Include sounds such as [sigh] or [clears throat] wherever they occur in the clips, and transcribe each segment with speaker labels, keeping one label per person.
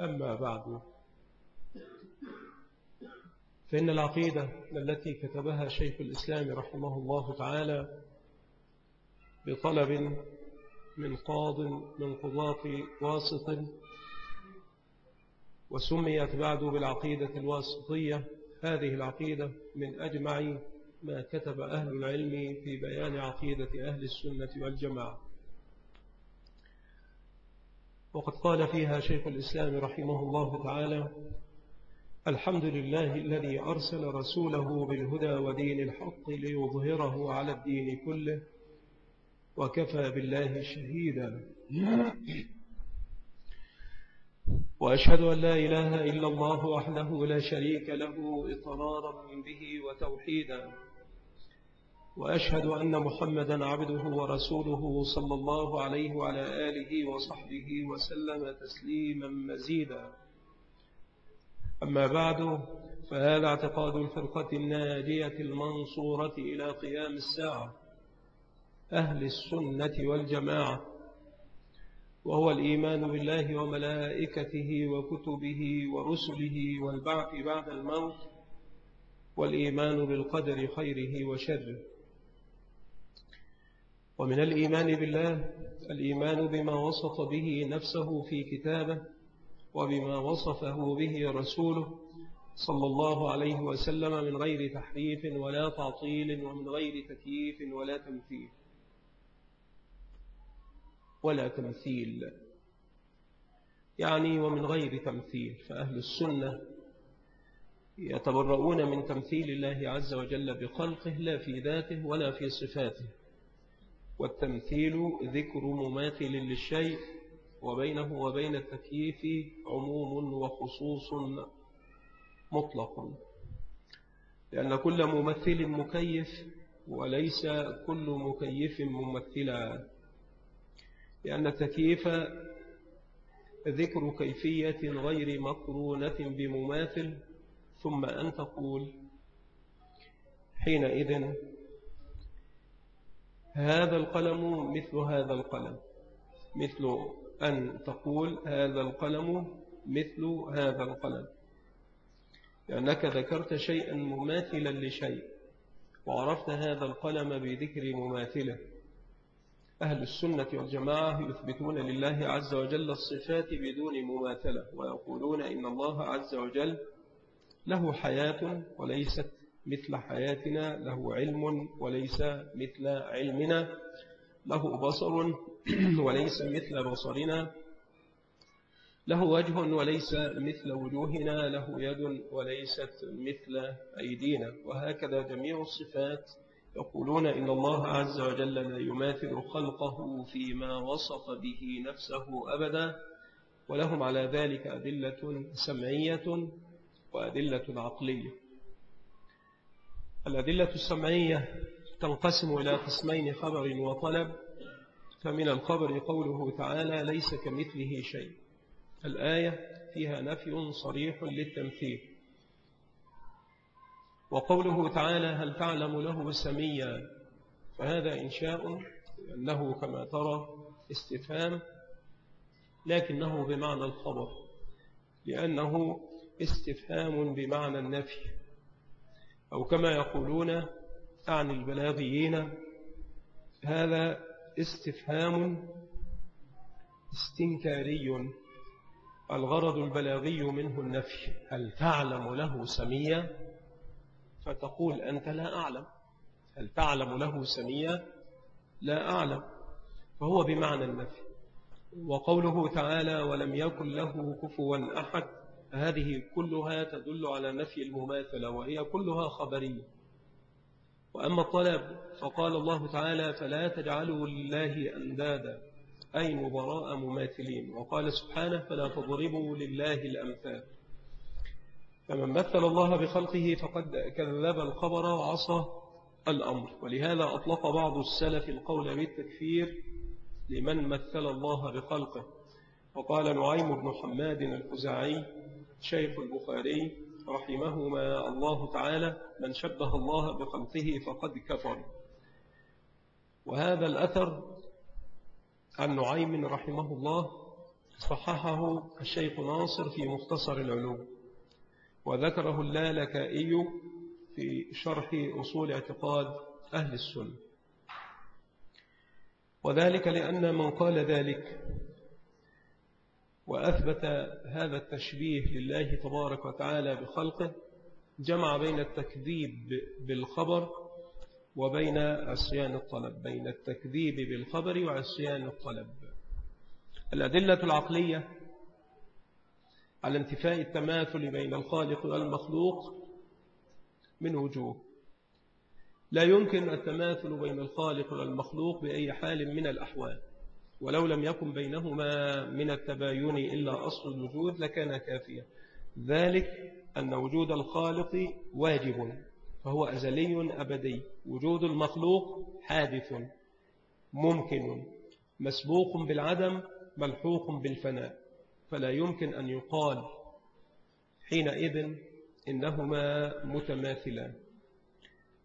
Speaker 1: أما بعد. فإن العقيدة التي كتبها شيخ الإسلام رحمه الله تعالى بطلب من قاض من قضاة واسط وسميت بعد بالعقيدة الواسطية. هذه العقيدة من أجمع ما كتب أهل العلم في بيان عقيدة أهل السنة والجماعة. وقد قال فيها شيخ الإسلام رحمه الله تعالى الحمد لله الذي أرسل رسوله بالهدى ودين الحق ليظهره على الدين كله وكفى بالله شهيدا. وأشهد أن لا إله إلا الله وحده لا شريك له إقرارا به وتوحيدا. وأشهد أن محمدا عبده ورسوله صلى الله عليه وعلى آله وصحبه وسلم تسليما مزيدا. أما بعد فهذا اعتقاد الفرقة الناجية المنصورة إلى قيام الساعة أهل السنة والجماعة وهو الإيمان بالله وملائكته وكتبه ورسله والبعث بعد الموت والإيمان بالقدر خيره وشره. ومن الإيمان بالله الإيمان بما وصف به نفسه في كتابه وبما وصفه به رسوله صلى الله عليه وسلم من غير تحريف ولا تعطيل ومن غير تكييف ولا تمثيل. ولا تمثيل. يعني ومن غير تمثيل. فأهل السنة يتبرؤون من تمثيل الله عز وجل بخلقه لا في ذاته ولا في صفاته. والتمثيل ذكر مماثل للشيء وبينه وبين التكييف عموم وخصوص مطلق. لأن كل ممثل مكيف وليس كل مكيف ممثلا. لأن التكييف ذكر كيفية غير مقرونة بمماثل ثم أن تقول حينئذ هذا القلم مثل هذا القلم. مثل أن تقول هذا القلم مثل هذا القلم. لأنك ذكرت شيئا مماثلا لشيء وعرفت هذا القلم بذكر مماثله. أهل السنة والجماعة يثبتون لله عز وجل الصفات بدون مماثلة ويقولون إن الله عز وجل له حياة وليست مثل حياتنا له علم وليس مثل علمنا له بصر [clears throat] وليس مثل بصرنا له وجه وليس مثل وجوهنا له يد وليست مثل أيدينا. وهكذا جميع الصفات يقولون إن الله عز وجل لا يماثل خلقه فيما وصف به نفسه أبدا ولهم على ذلك أدلة سمعية وأدلة عقلية. الأدلة السمعية تنقسم إلى قسمين خبر وطلب فمن الخبر قوله تعالى ليس كمثله شيء الآية فيها نفي صريح للتمثيل. وقوله تعالى هل تعلم له سميا? فهذا إنشاء أنه كما ترى استفهام لكنه بمعنى الخبر لأنه استفهام بمعنى النفي. أو كما يقولون عن البلاغيين هذا استفهام استنكاري. الغرض البلاغي منه النفي. هل تعلم له سميا فتقول أنت لا أعلم. هل تعلم له سميا لا أعلم. فهو بمعنى النفي. وقوله تعالى ولم يكن له كفوا أحد هذه كلها تدل على نفي المماثلة وهي كلها خبرية. وأما الطلب فقال الله تعالى فلا تجعلوا لله أندادا. أي نظراء مماثلين. وقال سبحانه فلا تضربوا لله الأمثال. فمن مثل الله بخلقه فقد كذب الخبر وعصى الأمر. ولهذا أطلق بعض السلف القول بالتكفير لمن مثل الله بخلقه. وقال نعيم بن حماد الخزاعي شيخ البخاري رحمهما الله تعالى من شبه الله بخلقه فقد كفر. وهذا الأثر عن نعيم رحمه الله صححه الشيخ ناصر في مختصر العلوم وذكره اللالكائي في شرح أصول اعتقاد أهل السنة. وذلك لأن من قال ذلك وأثبت هذا التشبيه لله تبارك وتعالى بخلقه جمع بين التكذيب بالخبر وبين عصيان الطلب بين التكذيب بالخبر وعصيان الطلب. الأدلة العقلية على انتفاء التماثل بين الخالق والمخلوق من وجوه. لا يمكن التماثل بين الخالق والمخلوق بأي حال من الأحوال. ولو لم يكن بينهما من التباين إلا أصل الوجود لكان كافيا. ذلك أن وجود الخالق واجب فهو أزلي أبدي. وجود المخلوق حادث ممكن مسبوق بالعدم ملحوق بالفناء. فلا يمكن أن يقال حينئذ إنهما متماثلان.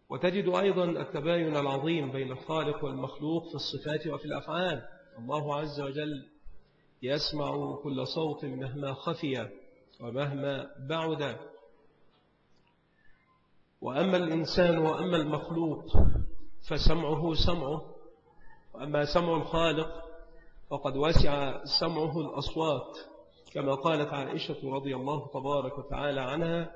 Speaker 1: وتجد أيضا التباين العظيم بين الخالق والمخلوق في الصفات وفي الأفعال. الله عز وجل يسمع كل صوت مهما خفي ومهما بعد. وأما الإنسان وأما المخلوق فسمعه سمعه وأما سمع الخالق فقد وسع سمعه الأصوات كما قالت عائشة رضي الله تبارك وتعالى عنها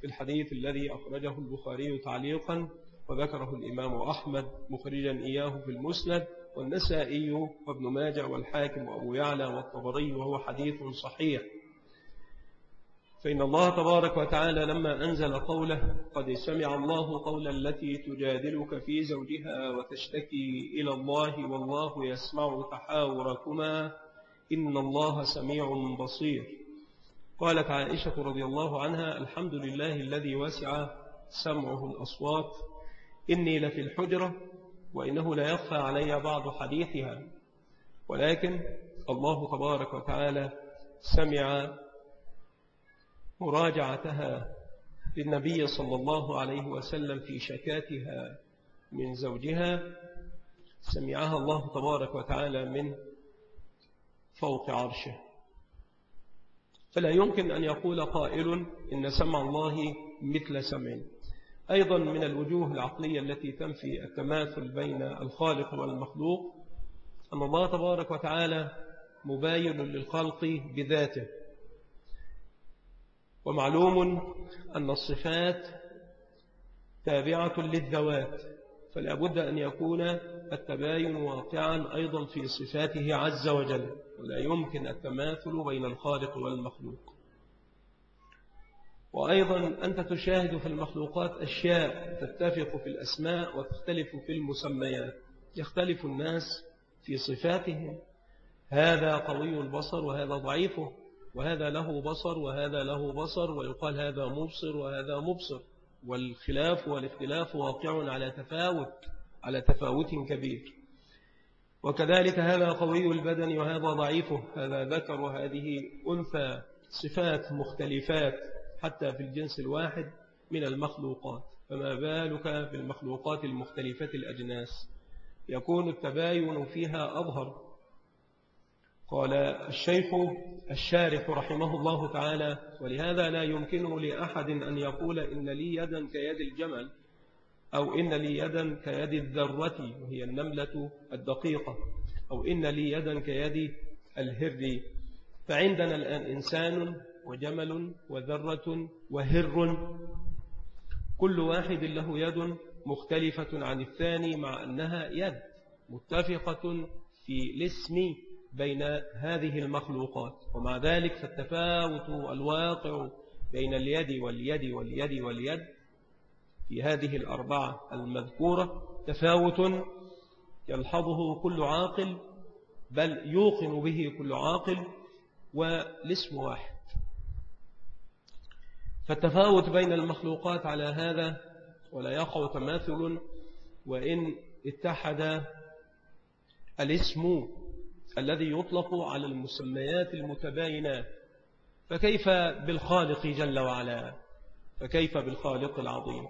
Speaker 1: في الحديث الذي أخرجه البخاري تعليقا وذكره الإمام أحمد مخرجا إياه في المسند. والنسائي وابن ماجع والحاكم وأبو يعلى والطبري وهو حديث صحيح. فإن الله تبارك وتعالى لما أنزل قوله قد سمع الله قول التي تجادلك في زوجها وتشتكي إلى الله والله يسمع تحاوركما إن الله سميع بصير. قالت عائشة رضي الله عنها الحمد لله الذي وسع سمعه الأصوات. إني لفي الحجرة وإنه لا يخفى علي بعض حديثها. ولكن الله تبارك وتعالى سمع مراجعتها للنبي صلى الله عليه وسلم في شكاتها من زوجها. سمعها الله تبارك وتعالى من فوق عرشه. فلا يمكن أن يقول قائل إن سمع الله مثل سمع. أيضا من الوجوه العقلية التي تنفي التماثل بين الخالق والمخلوق. أن الله تبارك وتعالى مباين للخلق بذاته. ومعلوم أن الصفات تابعة للذوات فلا بد أن يكون التباين واقعا أيضا في صفاته عز وجل. ولا يمكن التماثل بين الخالق والمخلوق. وأيضا أنت تشاهد في المخلوقات أشياء تتفق في الأسماء وتختلف في المسميات. يختلف الناس في صفاتهم. هذا قوي البصر وهذا ضعيفه. وهذا له بصر وهذا له بصر ويقال هذا مبصر وهذا مبصر. والخلاف والاختلاف واقع على تفاوت على تفاوت كبير. وكذلك هذا قوي البدن وهذا ضعيفه. هذا ذكر وهذه أنثى صفات مختلفات. حتى في الجنس الواحد من المخلوقات. فما بالك بالمخلوقات المختلفة الأجناس؟ يكون التباين فيها أظهر. قال الشيخ الشارح رحمه الله تعالى ولهذا لا يمكن لأحد أن يقول إن لي يدا كيد الجمل أو إن لي يدا كيد الذرة وهي النملة الدقيقة أو إن لي يدا كيد الهر فعندنا الآن إنسان وجمل وذرة وهر. كل واحد له يد مختلفة عن الثاني مع أنها يد متفقة في الاسم بين هذه المخلوقات. ومع ذلك فالتفاوت الواقع بين اليد واليد واليد واليد في هذه الأربعة المذكورة. تفاوت يلحظه كل عاقل بل يوقن به كل عاقل والاسم واحد. فالتفاوت بين المخلوقات على هذا ولا يقع تماثل وإن اتحد الاسم الذي يطلق على المسميات المتباينة فكيف بالخالق جل وعلا؟ فكيف بالخالق العظيم؟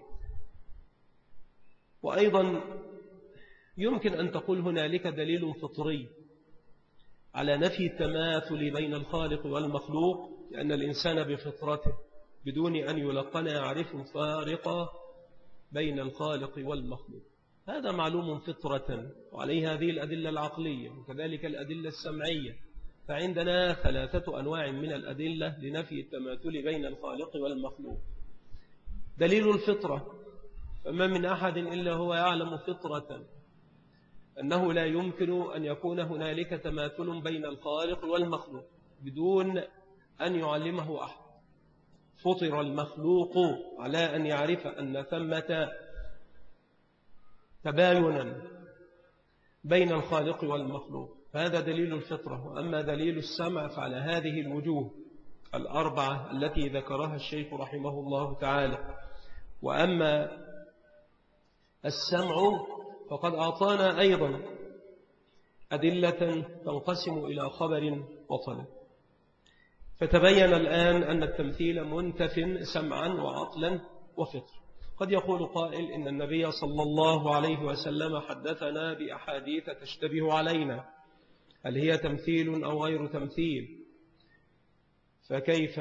Speaker 1: وأيضا يمكن أن تقول هنالك دليل فطري على نفي التماثل بين الخالق والمخلوق لأن الإنسان بفطرته. بدون أن يلقن يعرف فارقا بين الخالق والمخلوق. هذا معلوم فطرة وعليه هذه الأدلة العقلية وكذلك الأدلة السمعية. فعندنا ثلاثة أنواع من الأدلة لنفي التماثل بين الخالق والمخلوق. دليل الفطرة. فما من أحد إلا هو يعلم فطرة. أنه لا يمكن أن يكون هنالك تماثل بين الخالق والمخلوق بدون أن يعلمه أحد. فطر المخلوق على أن يعرف أن ثمة تباينا بين الخالق والمخلوق. هذا دليل الفطرة وأما دليل السمع فعلى هذه الوجوه الأربعة التي ذكرها الشيخ رحمه الله تعالى. وأما السمع فقد أعطانا أيضا أدلة تنقسم إلى خبر وطلب فتبين الآن أن التمثيل منتف سمعا وعقلا وفطر. قد يقول قائل إن النبي صلى الله عليه وسلم حدثنا بأحاديث تشتبه علينا. هل هي تمثيل أو غير تمثيل؟ فكيف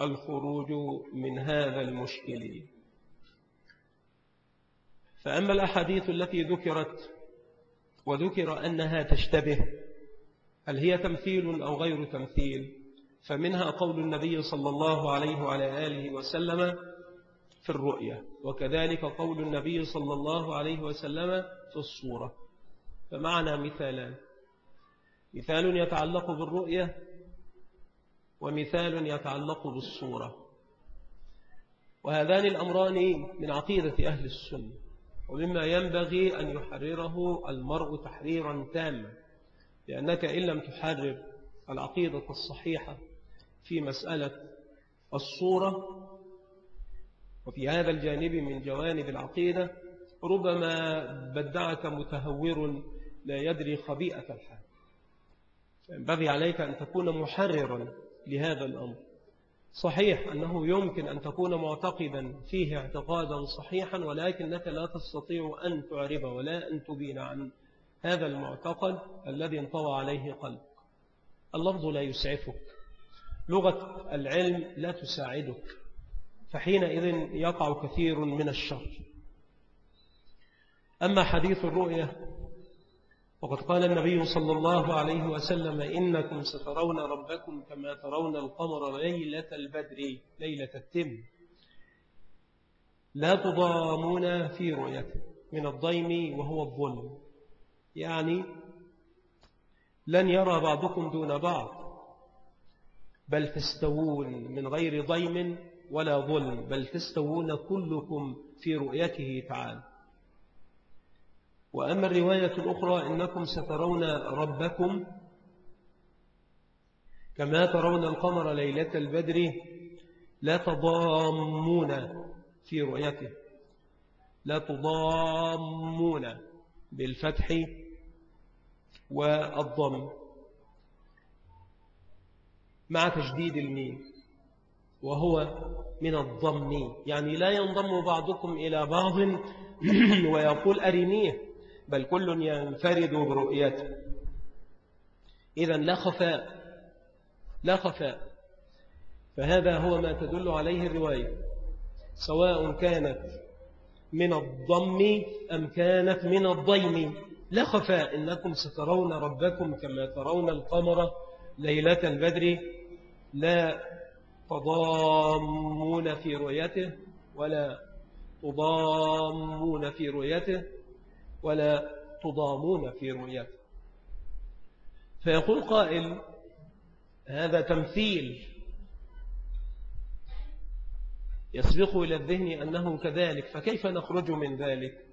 Speaker 1: الخروج من هذا المشكل؟ فأما الأحاديث التي ذكرت وذكر أنها تشتبه هل هي تمثيل أو غير تمثيل؟ فمنها قول النبي صلى الله عليه وعلى آله وسلم في الرؤية وكذلك قول النبي صلى الله عليه وسلم في الصورة. فمعنى مثالان. مثال يتعلق بالرؤية ومثال يتعلق بالصورة. وهذان الأمران من عقيدة أهل السنة ومما ينبغي أن يحرره المرء تحريرا تاما لأنك إن لم تحرر العقيدة الصحيحة في مسألة الصورة وفي هذا الجانب من جوانب العقيدة ربما بدعك متهور لا يدري خبيئة الحال. فينبغي عليك أن تكون محررا لهذا الأمر. صحيح أنه يمكن أن تكون معتقدا فيه اعتقادا صحيحا ولكنك لا تستطيع أن تعرب ولا أن تبين عن هذا المعتقد الذي انطوى عليه قلبك. اللفظ لا يسعفك. لغة العلم لا تساعدك فحينئذ يقع كثير من الشر. أما حديث الرؤية وقد قال النبي صلى الله عليه وسلم إنكم سترون ربكم كما ترون القمر ليلة البدر ليلة التم. لا تضامون في رؤيته من الضيم وهو الظلم. يعني لن يرى بعضكم دون بعض. بل تستوون من غير ضيم ولا ظلم بل تستوون كلكم في رؤيته تعالى. وأما الرواية الأخرى إنكم سترون ربكم كما ترون القمر ليلة البدر لا تضامون في رؤيته لا تضامون بالفتح والضم. مع تجديد الميم وهو من الضم يعني لا ينضم بعضكم إلى بعض [clears throat] ويقول أرنيه بل كل ينفرد برؤيته. إذا لا خفاء لا خفاء. فهذا هو ما تدل عليه الرواية سواء كانت من الضم أم كانت من الضيم. لا خفاء إنكم سترون ربكم كما ترون القمر ليلة البدر. لا تضامون في رؤيته ولا تضامون في رؤيته ولا تضامون في رؤيته. فيقول قائل هذا تمثيل يسبق إلى الذهن أنه كذلك فكيف نخرج من ذلك؟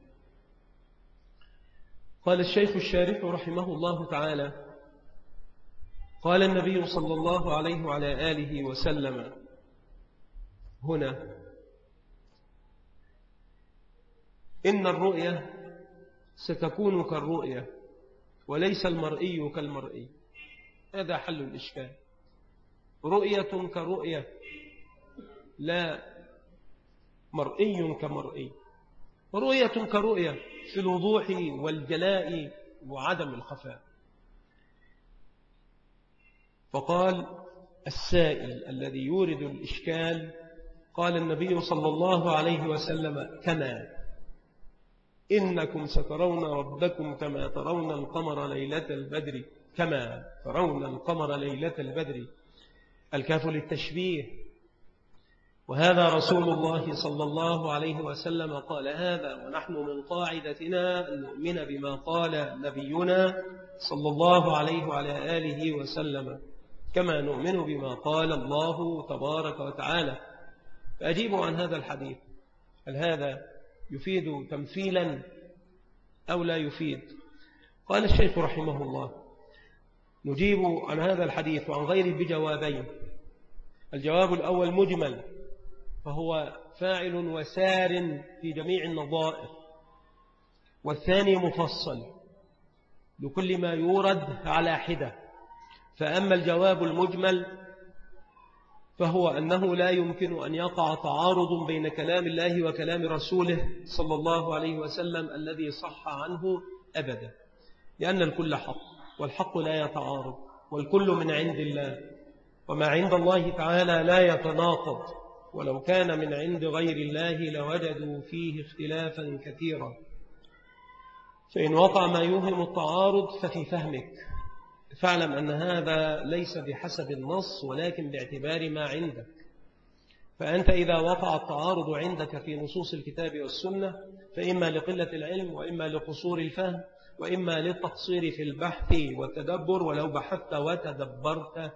Speaker 1: قال الشيخ الشارح رحمه الله تعالى قال النبي صلى الله عليه وعلى آله وسلم هنا إن الرؤية ستكون كالرؤية وليس المرئي كالمرئي. هذا حل الإشكال. رؤية كرؤية لا مرئي كمرئي. رؤية كرؤية في الوضوح والجلاء وعدم الخفاء. فقال السائل الذي يورد الإشكال قال النبي صلى الله عليه وسلم كما إنكم سترون ربكم كما ترون القمر ليلة البدر كما ترون القمر ليلة البدر. الكاف للتشبيه. وهذا رسول الله صلى الله عليه وسلم قال هذا ونحن من قاعدتنا أن نؤمن بما قال نبينا صلى الله عليه وعلى آله وسلم. كما نؤمن بما قال الله تبارك وتعالى. فأجيبوا عن هذا الحديث. هل هذا يفيد تمثيلا أو لا يفيد؟ قال الشيخ رحمه الله نجيب عن هذا الحديث وعن غيره بجوابين. الجواب الأول مجمل فهو فاعل وسار في جميع النظائر. والثاني مفصل لكل ما يورد على حدة. فأما الجواب المجمل فهو أنه لا يمكن أن يقع تعارض بين كلام الله وكلام رسوله صلى الله عليه وسلم الذي صح عنه أبدا لأن الكل حق والحق لا يتعارض والكل من عند الله وما عند الله تعالى لا يتناقض ولو كان من عند غير الله لوجدوا فيه اختلافا كثيرا. فإن وقع ما يوهم التعارض ففي فهمك. فاعلم أن هذا ليس بحسب النص ولكن باعتبار ما عندك. فأنت إذا وقع التعارض عندك في نصوص الكتاب والسنة فإما لقلة العلم وإما لقصور الفهم وإما للتقصير في البحث والتدبر. ولو بحثت وتدبرت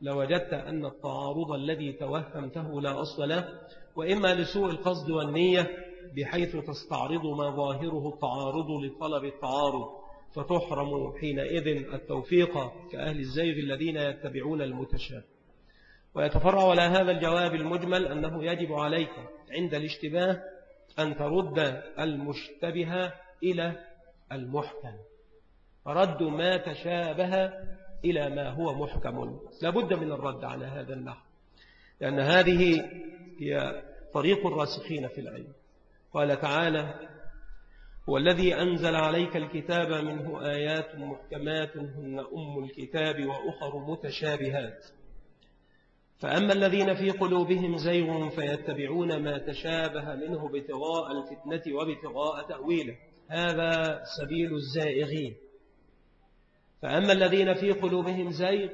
Speaker 1: لوجدت أن التعارض الذي توهمته لا أصل له. وإما لسوء القصد والنية بحيث تستعرض ما ظاهره التعارض لطلب التعارض. فتحرم حينئذ التوفيق كأهل الزيغ الذين يتبعون المتشابه. ويتفرع على هذا الجواب المجمل أنه يجب عليك عند الاشتباه أن ترد المشتبه إلى المحكم. رد ما تشابه إلى ما هو محكم. لابد من الرد على هذا النحو لأن هذه هي طريق الراسخين في العلم. قال تعالى هو الذي أنزل عليك الكتاب منه آيات محكمات هن أم الكتاب وأخر متشابهات. فأما الذين في قلوبهم زيغ فيتبعون ما تشابه منه ابتغاء الفتنة وابتغاء تأويله. هذا سبيل الزائغين. فأما الذين في قلوبهم زيغ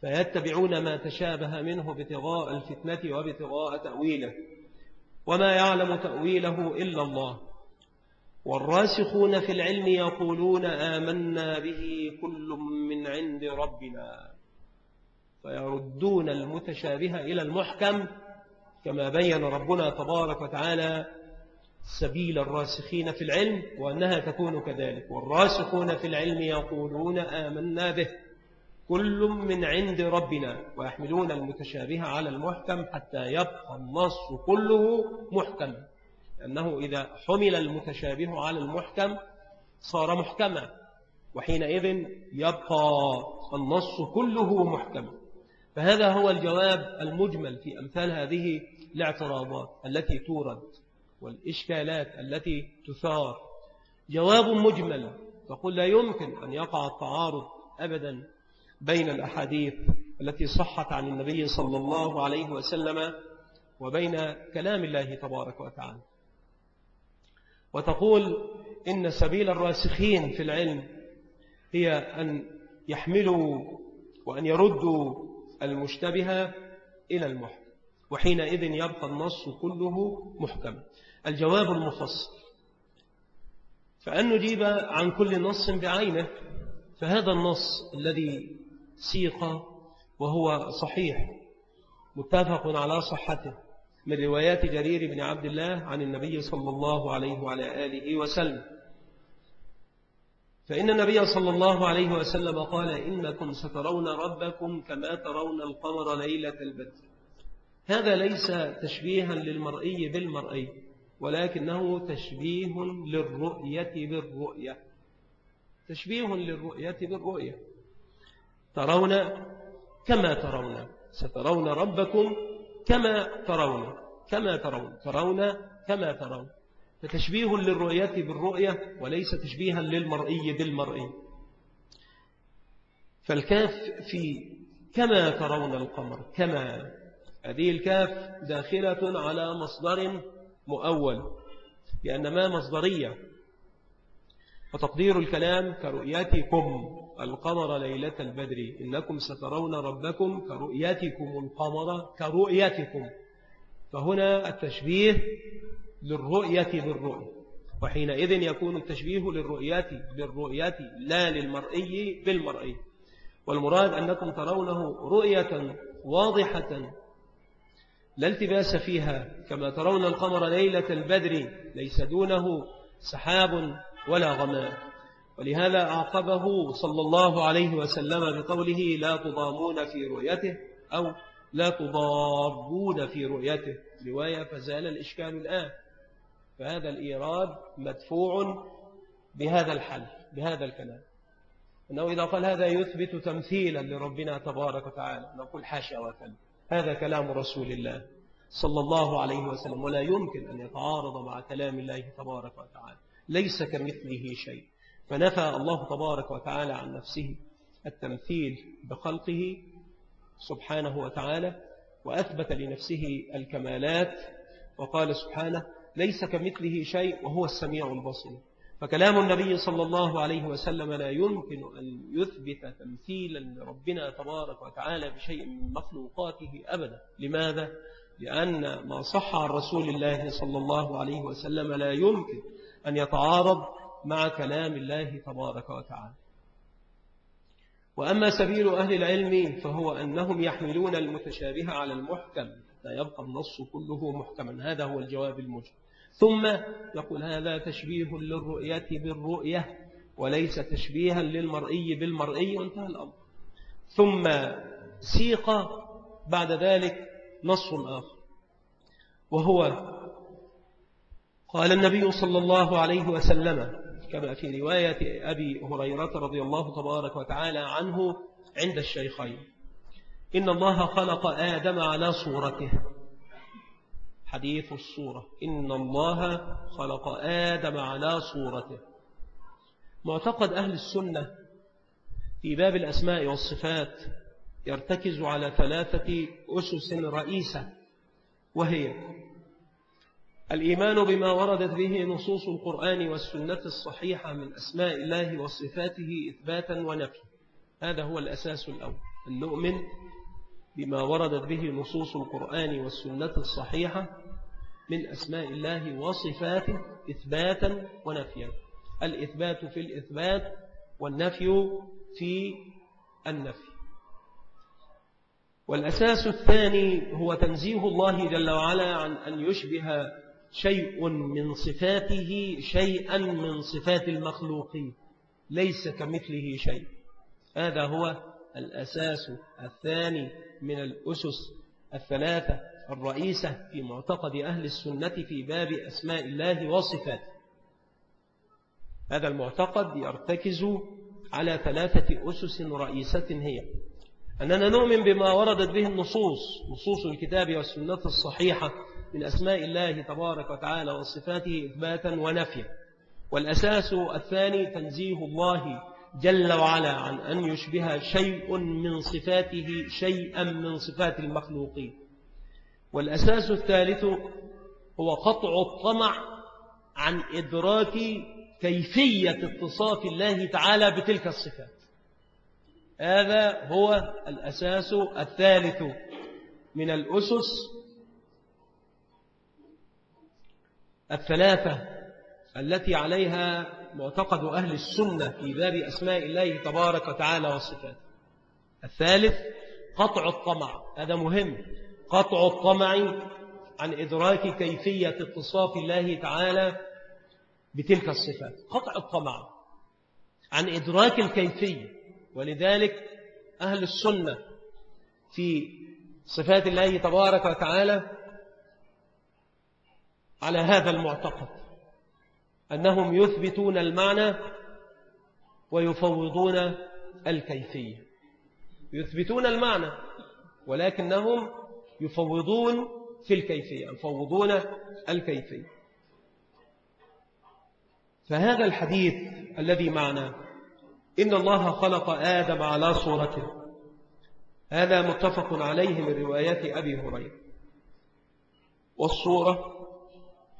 Speaker 1: فيتبعون ما تشابه منه ابتغاء الفتنة وابتغاء تأويله. وما يعلم تأويله إلا الله. والراسخون في العلم يقولون آمنا به كل من عند ربنا فيردون المتشابه إلى المحكم كما بين ربنا تبارك وتعالى سبيل الراسخين في العلم وأنها تكون كذلك. والراسخون في العلم يقولون آمنا به كل من عند ربنا ويحملون المتشابه على المحكم حتى يبقى النص كله محكم. لأنه إذا حمل المتشابه على المحكم صار محكما وحينئذ يبقى النص كله محكما فهذا هو الجواب المجمل في أمثال هذه الاعتراضات التي تورد والإشكالات التي تثار. جواب مجمل تقول لا يمكن أن يقع التعارض أبدا بين الأحاديث التي صحت عن النبي صلى الله عليه وسلم وبين كلام الله تبارك وتعالى. وتقول إن سبيل الراسخين في العلم هي أن يحملوا وأن يردوا المشتبه إلى المحكم وحينئذ يبقى النص كله محكم. الجواب المفصل فأن نجيب عن كل نص بعينه فهذا النص الذي سيق وهو صحيح متفق على صحته. من روايات جرير بن عبد الله عن النبي صلى الله عليه وعلى آله وسلم. فإن النبي صلى الله عليه وسلم قال إنكم سترون ربكم كما ترون القمر ليلة البدر. هذا ليس تشبيها للمرئي بالمرئي ولكنه تشبيه للرؤية بالرؤية. تشبيه للرؤية بالرؤية. ترون كما ترون. سترون ربكم كما ترون كما ترون ترون كما ترون. فتشبيه للرؤية بالرؤية وليس تشبيها للمرئي بالمرئي. فالكاف في كما ترون القمر كما. هذه الكاف داخلة على مصدر مؤول لأن ما مصدرية. وتقدير الكلام كرؤيتكم. القمر ليلة البدر. إنكم سترون ربكم كرؤيتكم القمر كرؤيتكم فهنا التشبيه للرؤية بالرؤية. وحينئذ يكون التشبيه للرؤية بالرؤية لا للمرئي بالمرئي. والمراد أنكم ترونه رؤية واضحة لا التباس فيها كما ترون القمر ليلة البدر ليس دونه سحاب ولا غمام. ولهذا أعقبه صلى الله عليه وسلم بقوله لا تضامون في رؤيته أو لا تضارون في رؤيته. رواية فزال الإشكال الآن. فهذا الإيراد مدفوع بهذا الحل بهذا الكلام. أنه إذا قال هذا يثبت تمثيلا لربنا تبارك وتعالى نقول حاشا وكلا هذا كلام رسول الله صلى الله عليه وسلم ولا يمكن أن يتعارض مع كلام الله تبارك وتعالى. ليس كمثله شيء. فنفى الله تبارك وتعالى عن نفسه التمثيل بخلقه سبحانه وتعالى وأثبت لنفسه الكمالات وقال سبحانه ليس كمثله شيء وهو السميع البصير فكلام النبي صلى الله عليه وسلم لا يمكن أن يثبت تمثيلا لربنا تبارك وتعالى بشيء من مخلوقاته أبدا لماذا؟ لأن ما صح عن رسول الله صلى الله عليه وسلم لا يمكن أن يتعارض مع كلام الله تبارك وتعالى. وأما سبيل أهل العلم فهو أنهم يحملون المتشابه على المحكم لا يبقى النص كله محكما. هذا هو الجواب المجمل ثم يقول هذا تشبيه للرؤية بالرؤية وليس تشبيها للمرئي بالمرئي وانتهى الأمر. ثم سيق بعد ذلك نص آخر وهو قال النبي صلى الله عليه وسلم كما في رواية أبي هريرة رضي الله تبارك وتعالى عنه عند الشيخين. إن الله خلق آدم على صورته. حديث الصورة. إن الله خلق آدم على صورته. معتقد أهل السنة في باب الأسماء والصفات يرتكز على ثلاثة أسس رئيسة وهي الإيمان بما وردت به نصوص القرآن والسنة الصحيحة من أسماء الله وصفاته إثباتا ونفي هذا هو الأساس الأول. أن نؤمن بما وردت به نصوص القرآن والسنة الصحيحة من أسماء الله وصفاته إثباتا ونفيا. الإثبات في الإثبات والنفي في النفي. والأساس الثاني هو تنزيه الله جل وعلا عن أن يشبه شيء من صفاته شيئا من صفات المخلوقين ليس كمثله شيء. هذا هو الأساس الثاني من الأسس الثلاثة الرئيسة في معتقد أهل السنة في باب أسماء الله وصفاته هذا المعتقد يرتكز على ثلاثة أسس رئيسة هي. أننا نؤمن بما وردت به النصوص نصوص الكتاب والسنة الصحيحة من أسماء الله تبارك وتعالى وصفاته إثباتا ونفيا. والأساس الثاني تنزيه الله جل وعلا عن أن يشبه شيء من صفاته شيئا من صفات المخلوقين. والأساس الثالث هو قطع الطمع عن إدراك كيفية اتصاف الله تعالى بتلك الصفات. هذا هو الأساس الثالث من الأسس الثلاثة التي عليها معتقد أهل السنة في باب أسماء الله تبارك وتعالى والصفات الثالث قطع الطمع هذا مهم. قطع الطمع عن إدراك كيفية اتصاف الله تعالى بتلك الصفات. قطع الطمع عن إدراك الكيفية. ولذلك أهل السنة في صفات الله تبارك وتعالى على هذا المعتقد أنهم يثبتون المعنى ويفوضون الكيفية. يثبتون المعنى ولكنهم يفوضون في الكيفية يفوضون الكيفية. فهذا الحديث الذي معنا إن الله خلق آدم على صورته. هذا متفق عليه من روايات أبي هريرة. والصورة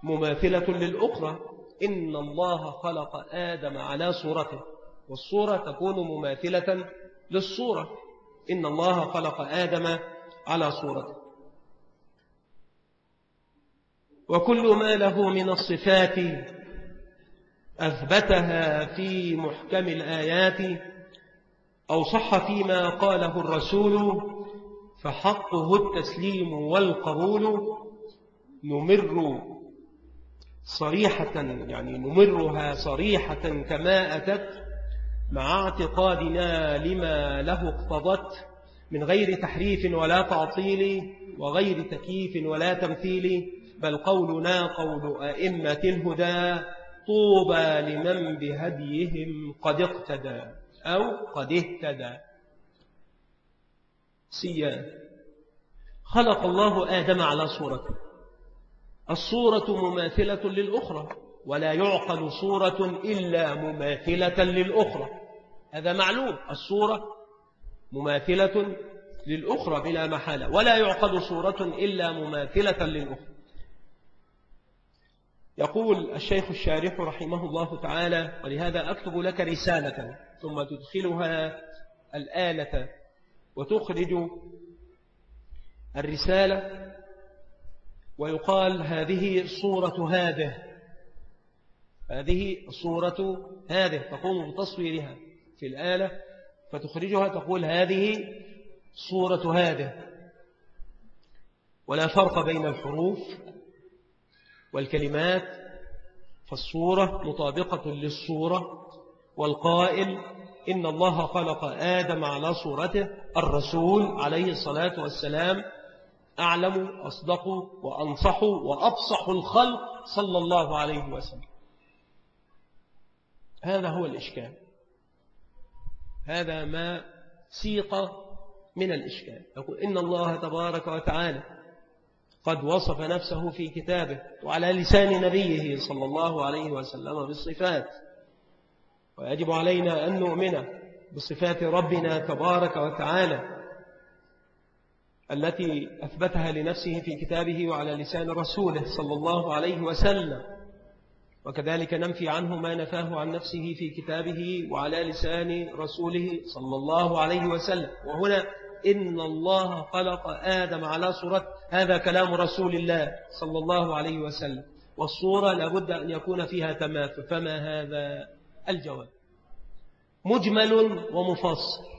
Speaker 1: مماثلة للأخرى. إن الله خلق آدم على صورته والصورة تكون مماثلة للصورة. إن الله خلق آدم على صورته. وكل ما له من الصفات أثبتها في محكم الآيات أو صح فيما قاله الرسول فحقه التسليم والقبول. نمر صريحة يعني نمرها صريحة كما أتت مع اعتقادنا لما له اقتضت من غير تحريف ولا تعطيل وغير تكييف ولا تمثيل بل قولنا قول أئمة الهدى طوبى لمن بهديهم قد اقتدى أو قد اهتدى. سيان. خلق الله آدم على صورته. الصورة مماثلة للأخرى ولا يعقل صورة إلا مماثلة للأخرى. هذا معلوم الصورة مماثلة للأخرى بلا محالة ولا يعقد صورة إلا مماثلة للأخرى. يقول الشيخ الشارح رحمه الله تعالى ولهذا أكتب لك رسالة ثم تدخلها الآلة وتخرج الرسالة ويقال هذه صورة هذه. هذه صورة هذه. تقوم بتصويرها في الآلة فتخرجها تقول هذه صورة هذه. ولا فرق بين الحروف والكلمات فالصورة مطابقة للصورة. والقائل إن الله خلق آدم على صورته الرسول عليه الصلاة والسلام أعلم أصدق وأنصح وأبصح الخلق صلى الله عليه وسلم. هذا هو الإشكال. هذا ما سيق من الإشكال. يقول إن الله تبارك وتعالى قد وصف نفسه في كتابه وعلى لسان نبيه صلى الله عليه وسلم بالصفات. ويجب علينا أن نؤمن بصفات ربنا تبارك وتعالى. التي أثبتها لنفسه في كتابه وعلى لسان رسوله صلى الله عليه وسلم. وكذلك ننفي عنه ما نفاه عن نفسه في كتابه وعلى لسان رسوله صلى الله عليه وسلم. وهنا إن الله خلق آدم على صورة هذا كلام رسول الله صلى الله عليه وسلم. والصورة لابد أن يكون فيها تماثل. فما هذا الجواب؟ مجمل ومفصل.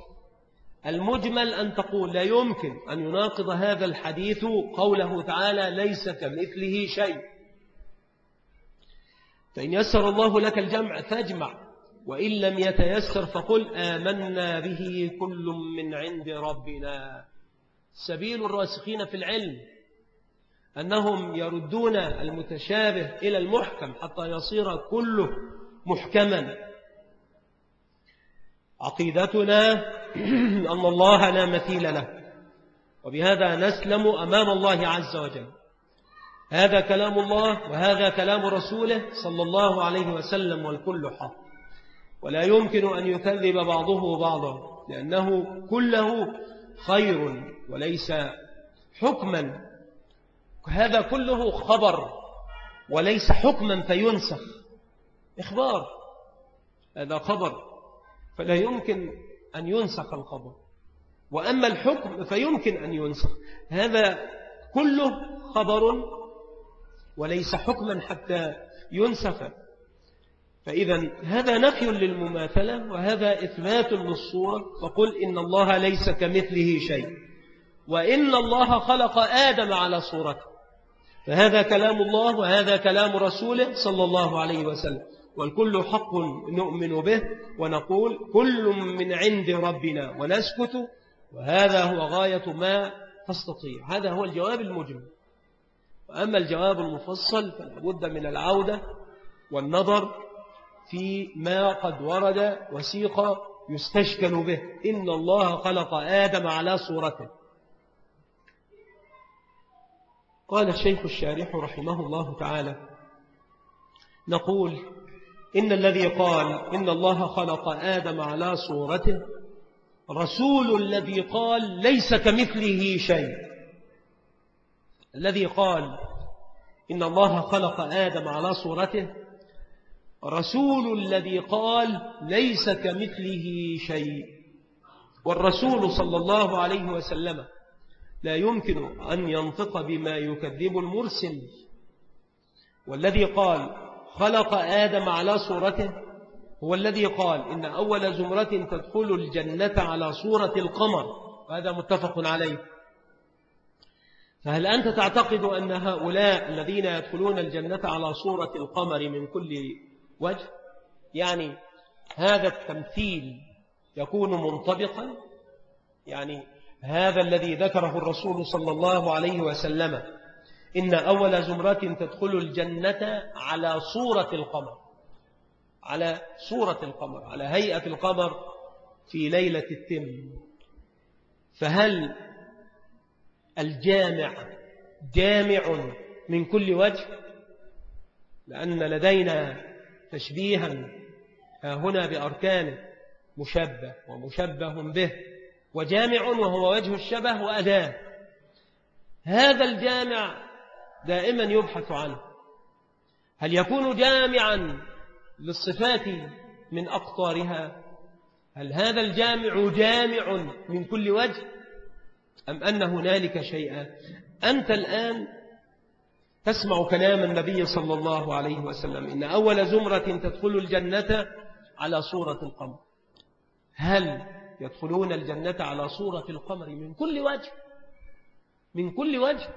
Speaker 1: المجمل أن تقول لا يمكن أن يناقض هذا الحديث قوله تعالى ليس كمثله شيء. فإن يسر الله لك الجمع فاجمع وإن لم يتيسر فقل آمنا به كل من عند ربنا. سبيل الراسخين في العلم أنهم يردون المتشابه إلى المحكم حتى يصير كله محكما. عقيدتنا [clears throat] أن الله لا مثيل له. وبهذا نسلم أمام الله عز وجل. هذا كلام الله وهذا كلام رسوله صلى الله عليه وسلم والكل حق. ولا يمكن أن يكذب بعضه بعضا لأنه كله خير وليس حكما. هذا كله خبر وليس حكما فينسخ. إخبار. هذا خبر. فلا يمكن أن ينسخ الخبر وأما الحكم فيمكن أن ينسخ. هذا كله خبر وليس حكما حتى ينسف فإذا هذا نفي للمماثلة وهذا إثبات للصورة. وقل إن الله ليس كمثله شيء. وإن الله خلق آدم على صورته. فهذا كلام الله وهذا كلام رسوله صلى الله عليه وسلم. والكل حق نؤمن به ونقول كل من عند ربنا ونسكت وهذا هو غاية ما تستطيع. هذا هو الجواب المجمل. وأما الجواب المفصل فلا بد من العودة والنظر في ما قد ورد وسيق يستشكل به. إن الله خلق آدم على صورته. قال الشيخ الشارح رحمه الله تعالى نقول إن الذي قال إن الله خلق آدم على صورته رسول الذي قال ليس كمثله شيء. الذي قال إن الله خلق آدم على صورته رسول الذي قال ليس كمثله شيء. والرسول صلى الله عليه وسلم لا يمكن أن ينطق بما يكذب المرسل. والذي قال خلق آدم على صورته. هو الذي قال إن أول زمرة تدخل الجنة على صورة القمر. وهذا متفق عليه. فهل أنت تعتقد أن هؤلاء الذين يدخلون الجنة على صورة القمر من كل وجه؟ يعني هذا التمثيل يكون منطبقا؟ يعني هذا الذي ذكره الرسول صلى الله عليه وسلم إن أول زمرة تدخل الجنة على صورة القمر. على صورة القمر على هيئة القمر في ليلة التم. فهل الجامع جامع من كل وجه؟ لأن لدينا تشبيها هنا بأركان مشبه ومشبه به وجامع وهو وجه الشبه وأداة. هذا الجامع دائما يبحث عنه. هل يكون جامعا للصفات من أقطارها؟ هل هذا الجامع جامع من كل وجه؟ أم أن هنالك شيئا؟ أنت الآن تسمع كلام النبي صلى الله عليه وسلم. إن أول زمرة تدخل الجنة على صورة القمر. هل يدخلون الجنة على صورة القمر من كل وجه؟ من كل وجه.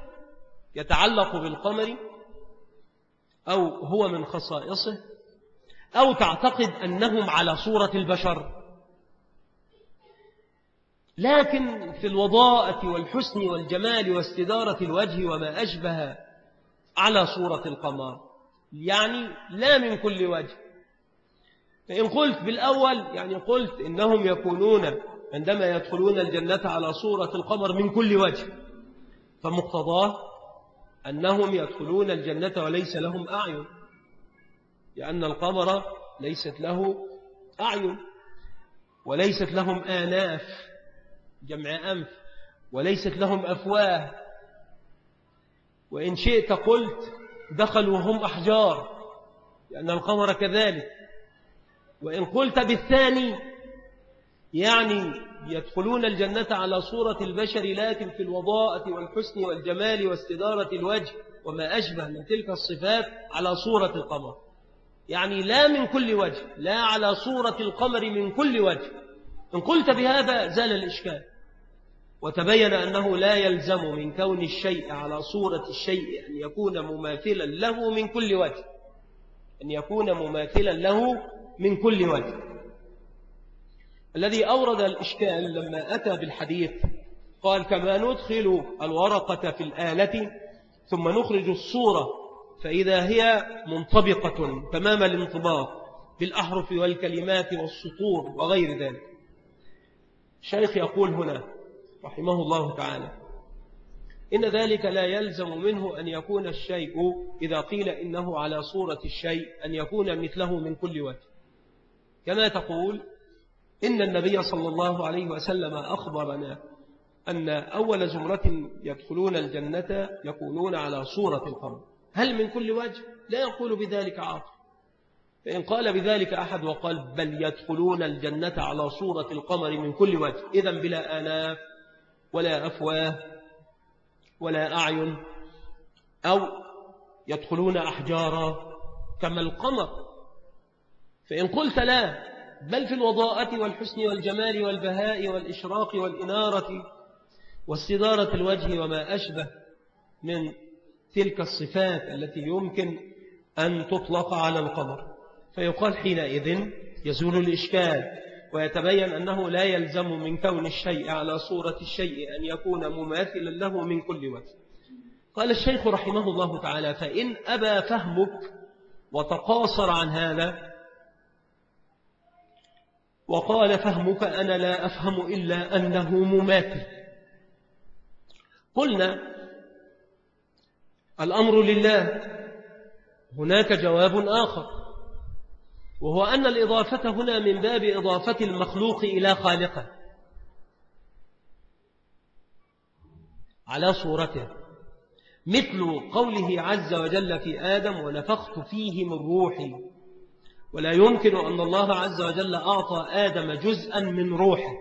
Speaker 1: يتعلق بالقمر أو هو من خصائصه أو تعتقد أنهم على صورة البشر. لكن في الوضاءة والحسن والجمال واستدارة الوجه وما أشبه على صورة القمر. يعني لا من كل وجه. فإن قلت بالأول يعني قلت إنهم يكونون عندما يدخلون الجنة على صورة القمر من كل وجه فمقتضاه أنهم يدخلون الجنة وليس لهم أعين لأن القمر ليست له أعين وليست لهم آناف جمع أنف وليست لهم أفواه. وإن شئت قلت دخلوا هم أحجار لأن القمر كذلك. وإن قلت بالثاني يعني يدخلون الجنة على صورة البشر لكن في الوضاءة والحسن والجمال واستدارة الوجه وما أشبه من تلك الصفات على صورة القمر. يعني لا من كل وجه لا على صورة القمر من كل وجه. إن قلت بهذا زال الإشكال. وتبين أنه لا يلزم من كون الشيء على صورة الشيء أن يكون مماثلا له من كل وجه. أن يكون مماثلا له من كل وجه. الذي أورد الإشكال لما أتى بالحديث قال كما ندخل الورقة في الآلة ثم نخرج الصورة فإذا هي منطبقة تمام الانطباق بالأحرف والكلمات والسطور وغير ذلك. الشيخ يقول هنا رحمه الله تعالى إن ذلك لا يلزم منه أن يكون الشيء إذا قيل إنه على صورة الشيء أن يكون مثله من كل وجه. كما تقول إن النبي صلى الله عليه وسلم أخبرنا أن أول زمرة يدخلون الجنة يكونون على صورة القمر هل من كل وجه؟ لا يقول بذلك عاطف. فإن قال بذلك أحد وقال بل يدخلون الجنة على صورة القمر من كل وجه. إذا بلا آناف ولا أفواه ولا أعين أو يدخلون أحجارا كما القمر. فإن قلت لا بل في الوضاءة والحسن والجمال والبهاء والإشراق والإنارة واستدارة الوجه وما أشبه من تلك الصفات التي يمكن أن تطلق على القمر. فيقال حينئذ يزول الإشكال ويتبين أنه لا يلزم من كون الشيء على صورة الشيء أن يكون مماثلا له من كل وجه. قال الشيخ رحمه الله تعالى فإن أبى فهمك وتقاصر عن هذا وقال فهمك أنا لا أفهم إلا أنه مماثل قلنا الأمر لله. هناك جواب آخر وهو أن الإضافة هنا من باب إضافة المخلوق إلى خالقه. على صورته مثل قوله عز وجل في آدم ونفخت فيه من روحي. ولا يمكن أن الله عز وجل أعطى آدم جزءا من روحه.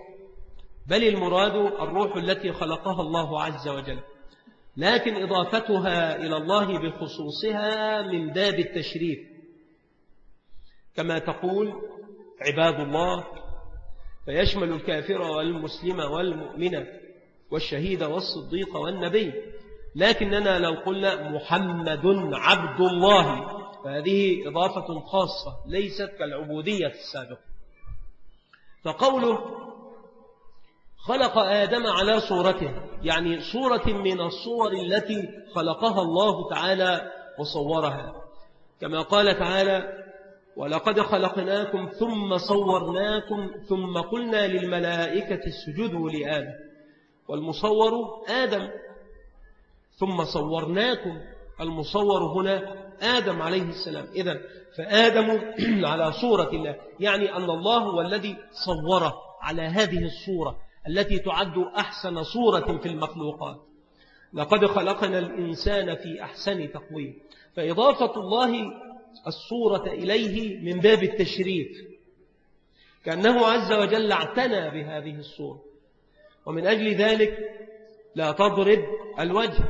Speaker 1: بل المراد الروح التي خلقها الله عز وجل. لكن إضافتها إلى الله بخصوصها من باب التشريف. كما تقول عباد الله فيشمل الكافر والمسلم والمؤمن والشهيد والصديق والنبي. لكننا لو قلنا محمد عبد الله. فهذه إضافة خاصة ليست كالعبودية السابقة. فقوله خلق آدم على صورته يعني صورة من الصور التي خلقها الله تعالى وصورها. كما قال تعالى ولقد خلقناكم ثم صورناكم ثم قلنا للملائكة اسجدوا لآدم. والمصور آدم. ثم صورناكم المصور هنا آدم عليه السلام. إذن فآدم [clears throat] على صورة الله يعني أن الله هو الذي صوره على هذه الصورة التي تعد أحسن صورة في المخلوقات. لقد خلقنا الإنسان في أحسن تقويم. فإضافة الله الصورة إليه من باب التشريف. كأنه عز وجل اعتنى بهذه الصورة. ومن أجل ذلك لا تضرب الوجه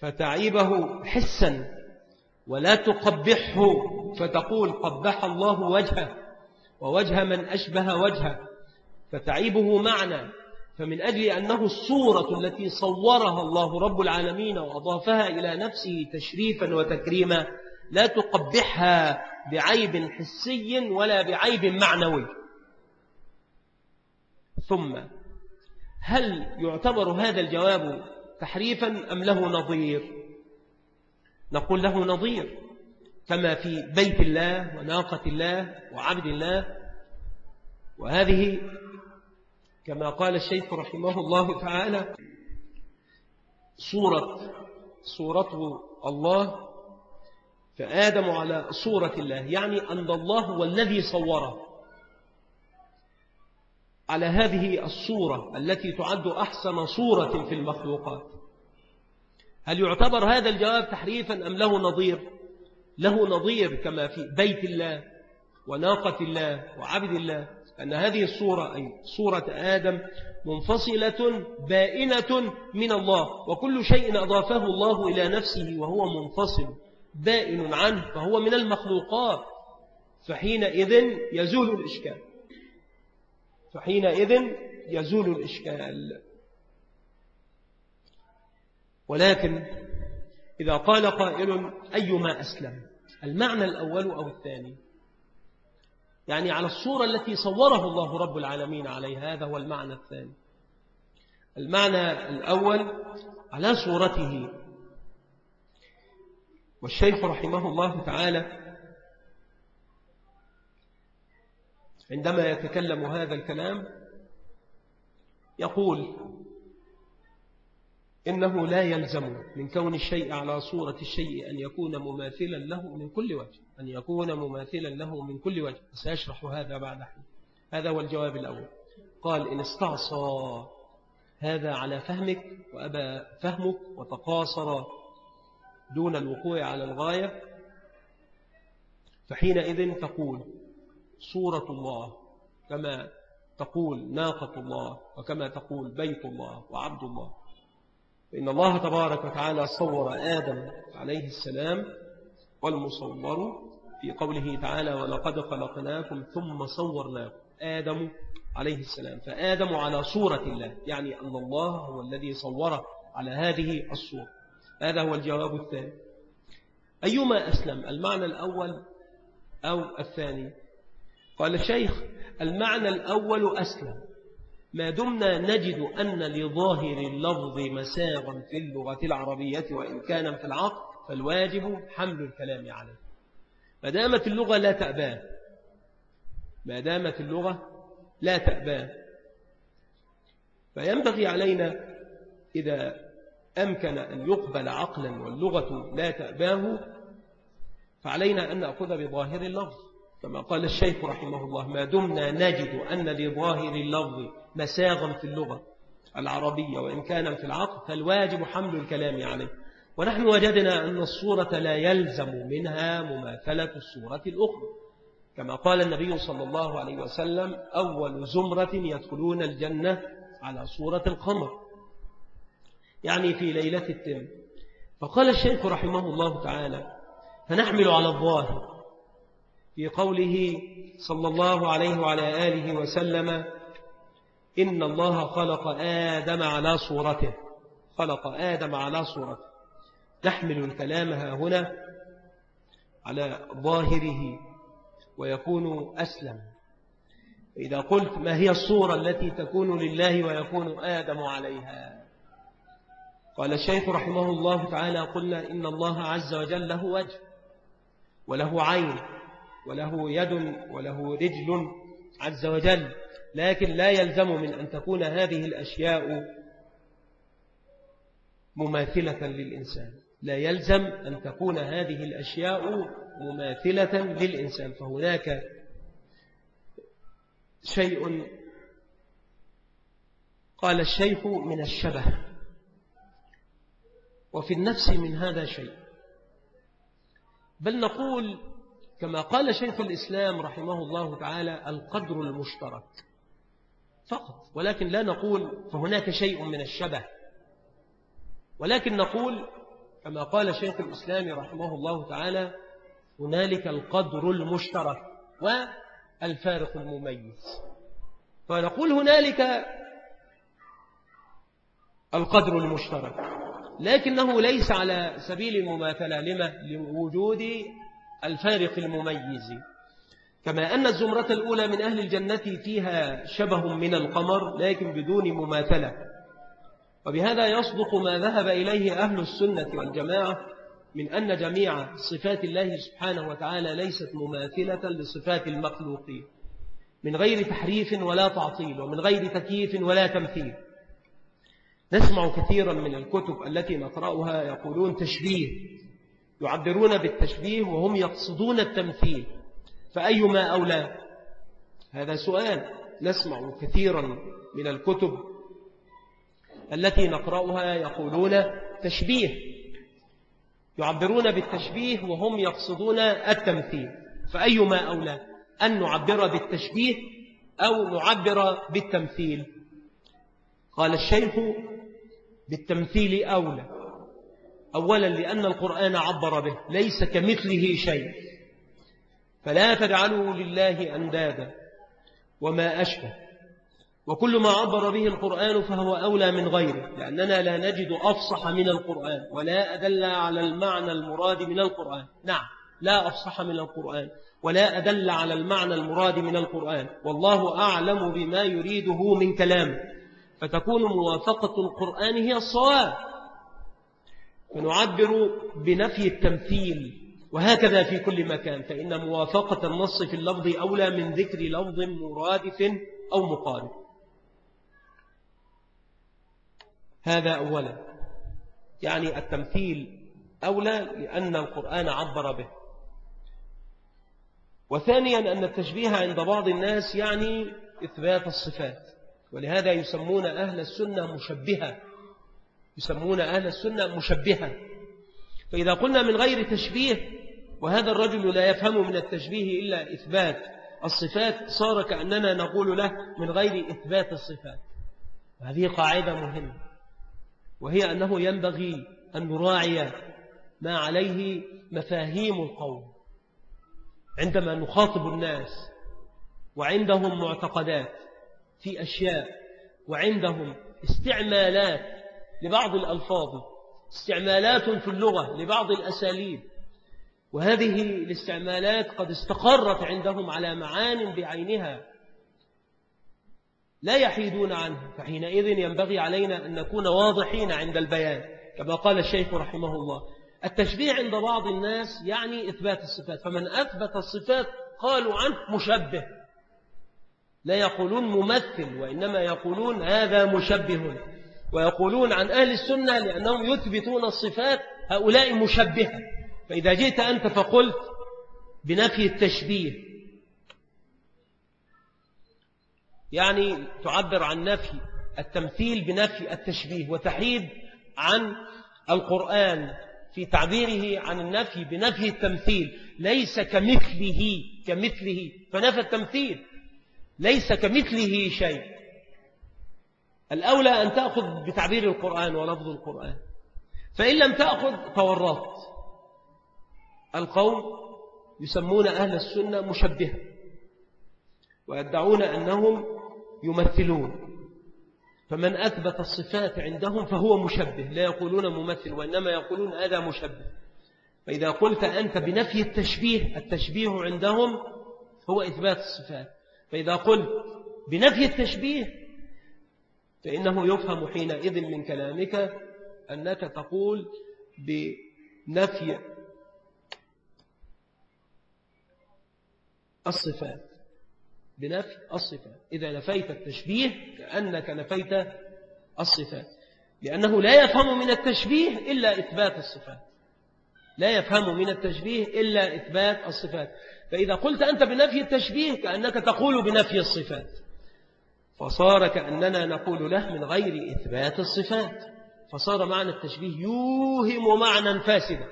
Speaker 1: فتعيبه حسا. ولا تقبحه فتقول قبح الله وجهه ووجه من أشبه وجهه فتعيبه معنى. فمن أجل أنه الصورة التي صورها الله رب العالمين وأضافها إلى نفسه تشريفا وتكريما لا تقبحها بعيب حسي ولا بعيب معنوي. ثم هل يعتبر هذا الجواب تحريفا أم له نظير؟ نقول له نظير كما في بيت الله وناقة الله وعبد الله. وهذه كما قال الشيخ رحمه الله تعالى صورة صورته الله. فآدم على صورة الله يعني أن الله هو الذي صوره. على هذه الصورة التي تعد أحسن صورة في المخلوقات. هل يعتبر هذا الجواب تحريفا أم له نظير؟ له نظير كما في بيت الله وناقة الله وعبد الله أن هذه الصورة أي صورة آدم منفصلة بائنة من الله وكل شيء أضافه الله إلى نفسه وهو منفصل بائن عنه فهو من المخلوقات. فحينئذ يزول الإشكال. فحينئذ يزول الإشكال. ولكن إذا قال قائل أيما أسلم؟ المعنى الأول أو الثاني؟ يعني على الصورة التي صوره الله رب العالمين عليها هذا هو المعنى الثاني. المعنى الأول على صورته. والشيخ رحمه الله تعالى عندما يتكلم هذا الكلام يقول إنه لا يلزم من كون الشيء على صورة الشيء أن يكون مماثلا له من كل وجه أن يكون مماثلا له من كل وجه. سيشرح هذا بعد حين. هذا هو الجواب الأول. قال إن استعصى هذا على فهمك وأبى فهمك وتقاصر دون الوقوع على الغاية. فحينئذ تقول صورة الله كما تقول ناقة الله وكما تقول بيت الله وعبد الله. فإن الله تبارك وتعالى صور آدم عليه السلام والمصور في قوله تعالى ولقد خلقناكم ثم صورناكم آدم عليه السلام. فآدم على صورة الله يعني أن الله هو الذي صوره على هذه الصورة. هذا هو الجواب الثاني. أيما أسلم؟ المعنى الأول أو الثاني؟ قال الشيخ المعنى الأول أسلم. ما دمنا نجد أن لظاهر اللفظ مساغا في اللغة العربية وإن كان في العقل فالواجب حمل الكلام عليه. ما دامت اللغة لا تأباه. ما دامت اللغة لا تأباه. فينبغي علينا إذا أمكن أن يقبل عقلا واللغة لا تأباه فعلينا أن نأخذ بظاهر اللفظ. كما قال الشيخ رحمه الله ما دمنا نجد أن لظاهر اللفظ مساغا في اللغة العربية وإن كان في العقل فالواجب حمل الكلام عليه. ونحن وجدنا أن الصورة لا يلزم منها مماثلة الصورة الأخرى. كما قال النبي صلى الله عليه وسلم أول زمرة يدخلون الجنة على صورة القمر. يعني في ليلة التم فقال الشيخ رحمه الله تعالى فنحمل على الظاهر. في قوله صلى الله عليه وعلى آله وسلم إن الله خلق آدم على صورته. خلق آدم على صورته. نحمل الكلام ها هنا على ظاهره ويكون أسلم. إذا قلت ما هي الصورة التي تكون لله ويكون آدم عليها؟ قال الشيخ رحمه الله تعالى قلنا إن الله عز وجل له وجه وله عين وله يد وله رجل عز وجل. لكن لا يلزم من أن تكون هذه الأشياء مماثلة للإنسان. لا يلزم أن تكون هذه الأشياء مماثلة للإنسان. فهناك شيء قال الشيخ من الشبه. وفي النفس من هذا شيء. بل نقول كما قال شيخ الإسلام رحمه الله تعالى القدر المشترك. فقط ولكن لا نقول فهناك شيء من الشبه. ولكن نقول كما قال شيخ الإسلام رحمه الله تعالى هنالك القدر المشترك والفارق المميز فنقول هنالك القدر المشترك لكنه ليس على سبيل المماثلة لما؟ لوجود الفارق المميز. كما أن الزمرة الأولى من أهل الجنة فيها شبه من القمر لكن بدون مماثلة. وبهذا يصدق ما ذهب إليه أهل السنة والجماعة من أن جميع صفات الله سبحانه وتعالى ليست مماثلة لصفات المخلوقين من غير تحريف ولا تعطيل ومن غير تكييف ولا تمثيل. نسمع كثيرا من الكتب التي نقرأها يقولون تشبيه يعبرون بالتشبيه وهم يقصدون التمثيل. فأيما أولى؟ هذا سؤال نسمع كثيرا من الكتب التي نقرأها يقولون تشبيه يعبرون بالتشبيه وهم يقصدون التمثيل. فأيما أولى؟ أن نعبر بالتشبيه أو نعبر بالتمثيل. قال الشيخ بالتمثيل أولى. أولا لأن القرآن عبر به ليس كمثله شيء. فلا تجعلوا لله أندادا وما أشبه. وكل ما عبر به القرآن فهو أولى من غيره لأننا لا نجد أفصح من القرآن ولا أدل على المعنى المراد من القرآن. نعم لا أفصح من القرآن ولا أدل على المعنى المراد من القرآن. والله أعلم بما يريده من كلام. فتكون موافقة القرآن هي الصواب. فنعبر بنفي التمثيل. وهكذا في كل مكان فإن موافقة النص في اللفظ أولى من ذكر لفظ مرادف أو مقارب هذا أولا. يعني التمثيل أولى لأن القرآن عبر به. وثانيا أن التشبيه عند بعض الناس يعني إثبات الصفات. ولهذا يسمون أهل السنة مشبهة. يسمون أهل السنة مشبهة. فإذا قلنا من غير تشبيه وهذا الرجل لا يفهم من التشبيه إلا إثبات. الصفات صار كأننا نقول له من غير إثبات الصفات. هذه قاعدة مهمة. وهي أنه ينبغي أن نراعي ما عليه مفاهيم القوم. عندما نخاطب الناس وعندهم معتقدات في أشياء وعندهم استعمالات لبعض الألفاظ استعمالات في اللغة لبعض الأساليب وهذه الاستعمالات قد استقرت عندهم على معان بعينها. لا يحيدون عنه فحينئذ ينبغي علينا أن نكون واضحين عند البيان كما قال الشيخ رحمه الله. التشبيه عند بعض الناس يعني إثبات الصفات فمن أثبت الصفات قالوا عنه مشبه. لا يقولون ممثل وإنما يقولون هذا مشبه ويقولون عن أهل السنة لأنهم يثبتون الصفات هؤلاء مشبهة. فإذا جئت أنت فقلت بنفي التشبيه يعني تعبر عن نفي التمثيل بنفي التشبيه وتحيد عن القرآن في تعبيره عن النفي بنفي التمثيل ليس كمثله كمثله فنفى التمثيل ليس كمثله شيء. الأولى أن تأخذ بتعبير القرآن ولفظ القرآن فإن لم تأخذ تورطت القوم يسمون أهل السنة مشبهة ويدعون أنهم يمثلون. فمن أثبت الصفات عندهم فهو مشبه لا يقولون ممثل وإنما يقولون هذا مشبه. فإذا قلت أنت بنفي التشبيه التشبيه عندهم هو إثبات الصفات. فإذا قلت بنفي التشبيه فإنه يفهم حينئذ من كلامك أنك تقول بنفي الصفات. بنفي الصفات. إذا نفيت التشبيه كأنك نفيت الصفات. لأنه لا يفهم من التشبيه إلا إثبات الصفات. لا يفهم من التشبيه إلا إثبات الصفات. فإذا قلت أنت بنفي التشبيه كأنك تقول بنفي الصفات. فصار كأننا نقول له من غير إثبات الصفات. فصار معنى التشبيه يوهم معنى فاسدا.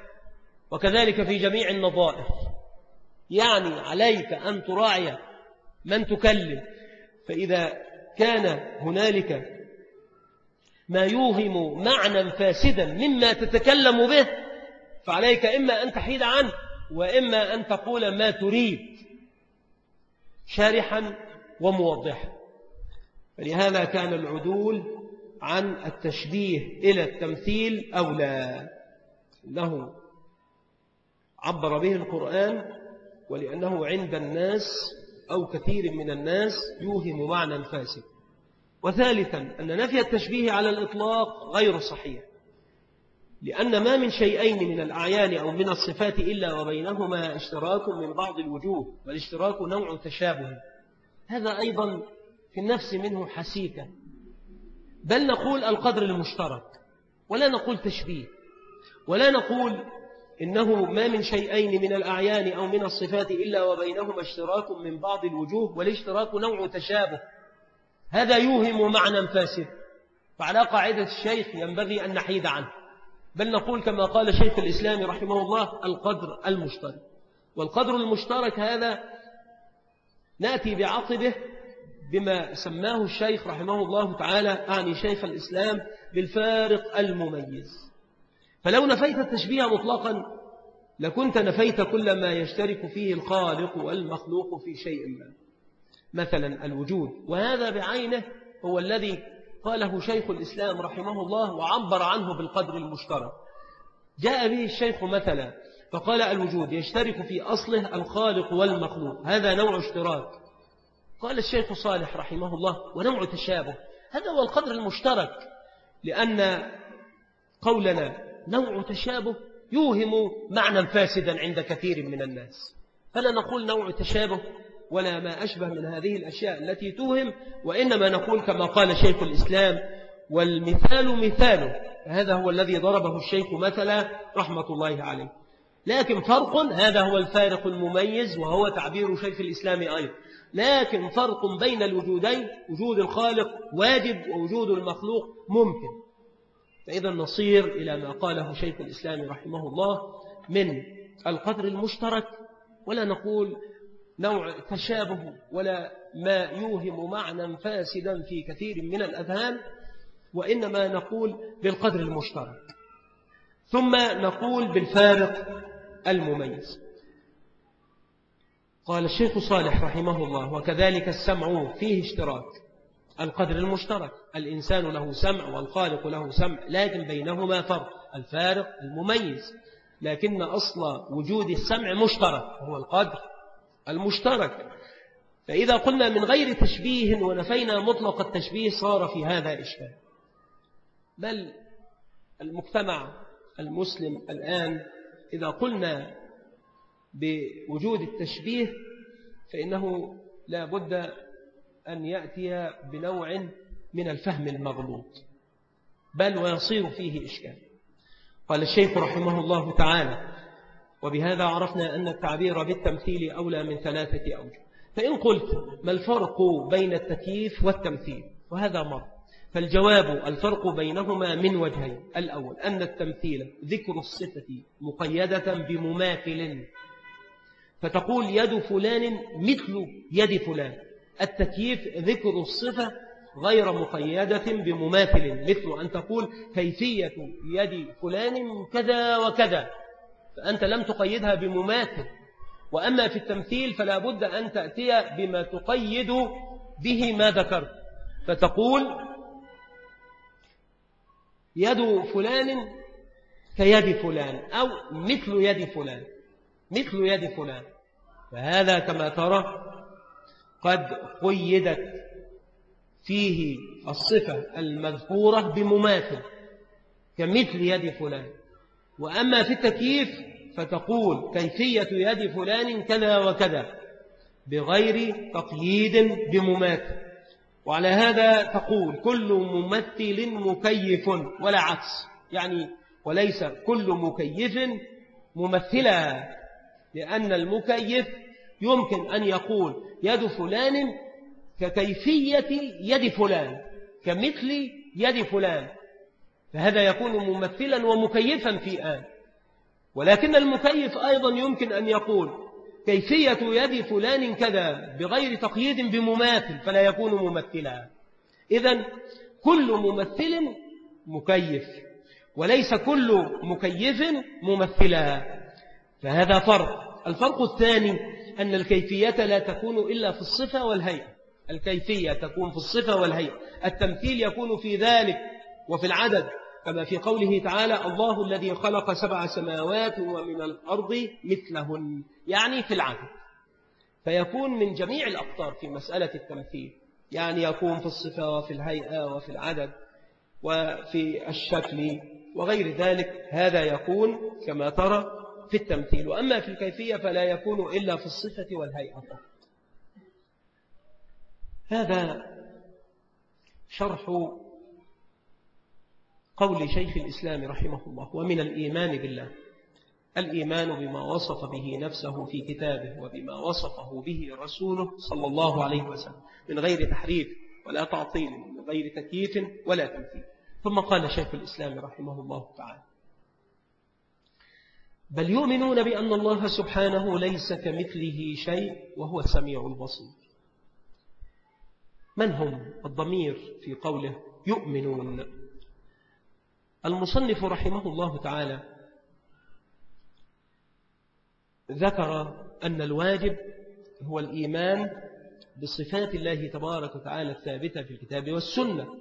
Speaker 1: وكذلك في جميع النظائر. يعني عليك أن تراعي من تكلم. فإذا كان هنالك ما يوهم معنى فاسدا مما تتكلم به فعليك إما أن تحيد عنه وإما أن تقول ما تريد شارحا وموضحا. فلهذا كان العدول عن التشبيه إلى التمثيل أولى. إنه عبر به القرآن ولأنه عند الناس أو كثير من الناس يوهم معنى فاسد وثالثا أن نفي التشبيه على الإطلاق غير صحيح. لأن ما من شيئين من الأعيان أو من الصفات إلا وبينهما اشتراك من بعض الوجوه والاشتراك نوع تشابه. هذا أيضا في النفس منه حسيكة بل نقول القدر المشترك ولا نقول تشبيه ولا نقول إنه ما من شيئين من الأعيان أو من الصفات إلا وبينهما اشتراك من بعض الوجوه والاشتراك نوع تشابه. هذا يوهم معنى فاسد. فعلى قاعدة الشيخ ينبغي أن نحيد عنه. بل نقول كما قال شيخ الإسلام رحمه الله القدر المشترك. والقدر المشترك هذا نأتي بعقبه بما سماه الشيخ رحمه الله تعالى أعني شيخ الإسلام بالفارق المميز. فلو نفيت التشبيه مطلقا لكنت نفيت كل ما يشترك فيه الخالق والمخلوق في شيء ما. مثلا الوجود وهذا بعينه هو الذي قاله شيخ الإسلام رحمه الله وعبر عنه بالقدر المشترك. جاء به الشيخ مثلا فقال الوجود يشترك في أصله الخالق والمخلوق هذا نوع اشتراك. قال الشيخ صالح رحمه الله ونوع تشابه هذا هو القدر المشترك لأن قولنا نوع تشابه يوهم معنى فاسدا عند كثير من الناس. فلا نقول نوع تشابه ولا ما أشبه من هذه الأشياء التي توهم وإنما نقول كما قال شيخ الإسلام والمثال مثاله. هذا هو الذي ضربه الشيخ مثلا رحمة الله عليه. لكن فرق هذا هو الفارق المميز وهو تعبير شيخ الإسلام أيضا. لكن فرق بين الوجودين وجود الخالق واجب ووجود المخلوق ممكن. فإذا نصير إلى ما قاله شيخ الإسلام رحمه الله من القدر المشترك ولا نقول نوع تشابه ولا ما يوهم معنى فاسدا في كثير من الأذهان وإنما نقول بالقدر المشترك. ثم نقول بالفارق المميز. قال الشيخ صالح رحمه الله وكذلك السمع فيه اشتراك القدر المشترك. الإنسان له سمع والخالق له سمع لكن بينهما فرق الفارق المميز. لكن أصل وجود السمع مشترك هو القدر المشترك. فإذا قلنا من غير تشبيه ونفينا مطلق التشبيه صار في هذا إشكال. بل المجتمع المسلم الآن إذا قلنا بوجود التشبيه فإنه لا بد أن يأتي بنوع من الفهم المغلوط. بل ويصير فيه إشكال. قال الشيخ رحمه الله تعالى وبهذا عرفنا أن التعبير بالتمثيل أولى من ثلاثة أوجه. فإن قلت ما الفرق بين التكييف والتمثيل وهذا مر. فالجواب الفرق بينهما من وجهين. الأول أن التمثيل ذكر الصفة مقيدة بمماثل. فتقول يد فلان مثل يد فلان. التكييف ذكر الصفة غير مقيدة بمماثل مثل أن تقول كيفية يد فلان كذا وكذا فأنت لم تقيدها بمماثل وأما في التمثيل فلا بد أن تأتي بما تقيد به ما ذكرت فتقول يد فلان كيد فلان أو مثل يد فلان مثل يد فلان فهذا كما ترى قد قيدت. فيه الصفة المذكورة بمماثل كمثل يد فلان. وأما في التكييف فتقول كيفية يد فلان كذا وكذا بغير تقييد بمماثل. وعلى هذا تقول كل ممثل مكيف ولا عكس يعني وليس كل مكيف ممثلا لأن المكيف يمكن أن يقول يد فلان ككيفية يد فلان كمثل يد فلان. فهذا يكون ممثلا ومكيفا في آن. ولكن المكيف أيضا يمكن أن يقول كيفية يد فلان كذا بغير تقييد بمماثل فلا يكون ممثلا. إذا كل ممثل مكيف وليس كل مكيف ممثلا. فهذا فرق. الفرق الثاني أن الكيفية لا تكون إلا في الصفة والهيئة. الكيفية تكون في الصفة والهيئة. التمثيل يكون في ذلك وفي العدد كما في قوله تعالى الله الذي خلق سبع سماوات ومن الأرض مثلهن. يعني في العدد. فيكون من جميع الأقطار في مسألة التمثيل. يعني يكون في الصفة وفي الهيئة وفي العدد وفي الشكل وغير ذلك. هذا يكون كما ترى في التمثيل. وأما في الكيفية فلا يكون إلا في الصفة والهيئة هذا شرح قول شيخ الإسلام رحمه الله ومن الإيمان بالله. الإيمان بما وصف به نفسه في كتابه وبما وصفه به رسوله صلى الله عليه وسلم من غير تحريف ولا تعطيل من غير تكييف ولا تمثيل. ثم قال شيخ الإسلام رحمه الله تعالى بل يؤمنون بأن الله سبحانه ليس كمثله شيء وهو السميع البصير. من هم الضمير في قوله يؤمنون؟ المصنف رحمه الله تعالى ذكر أن الواجب هو الإيمان بصفات الله تبارك وتعالى الثابتة في الكتاب والسنة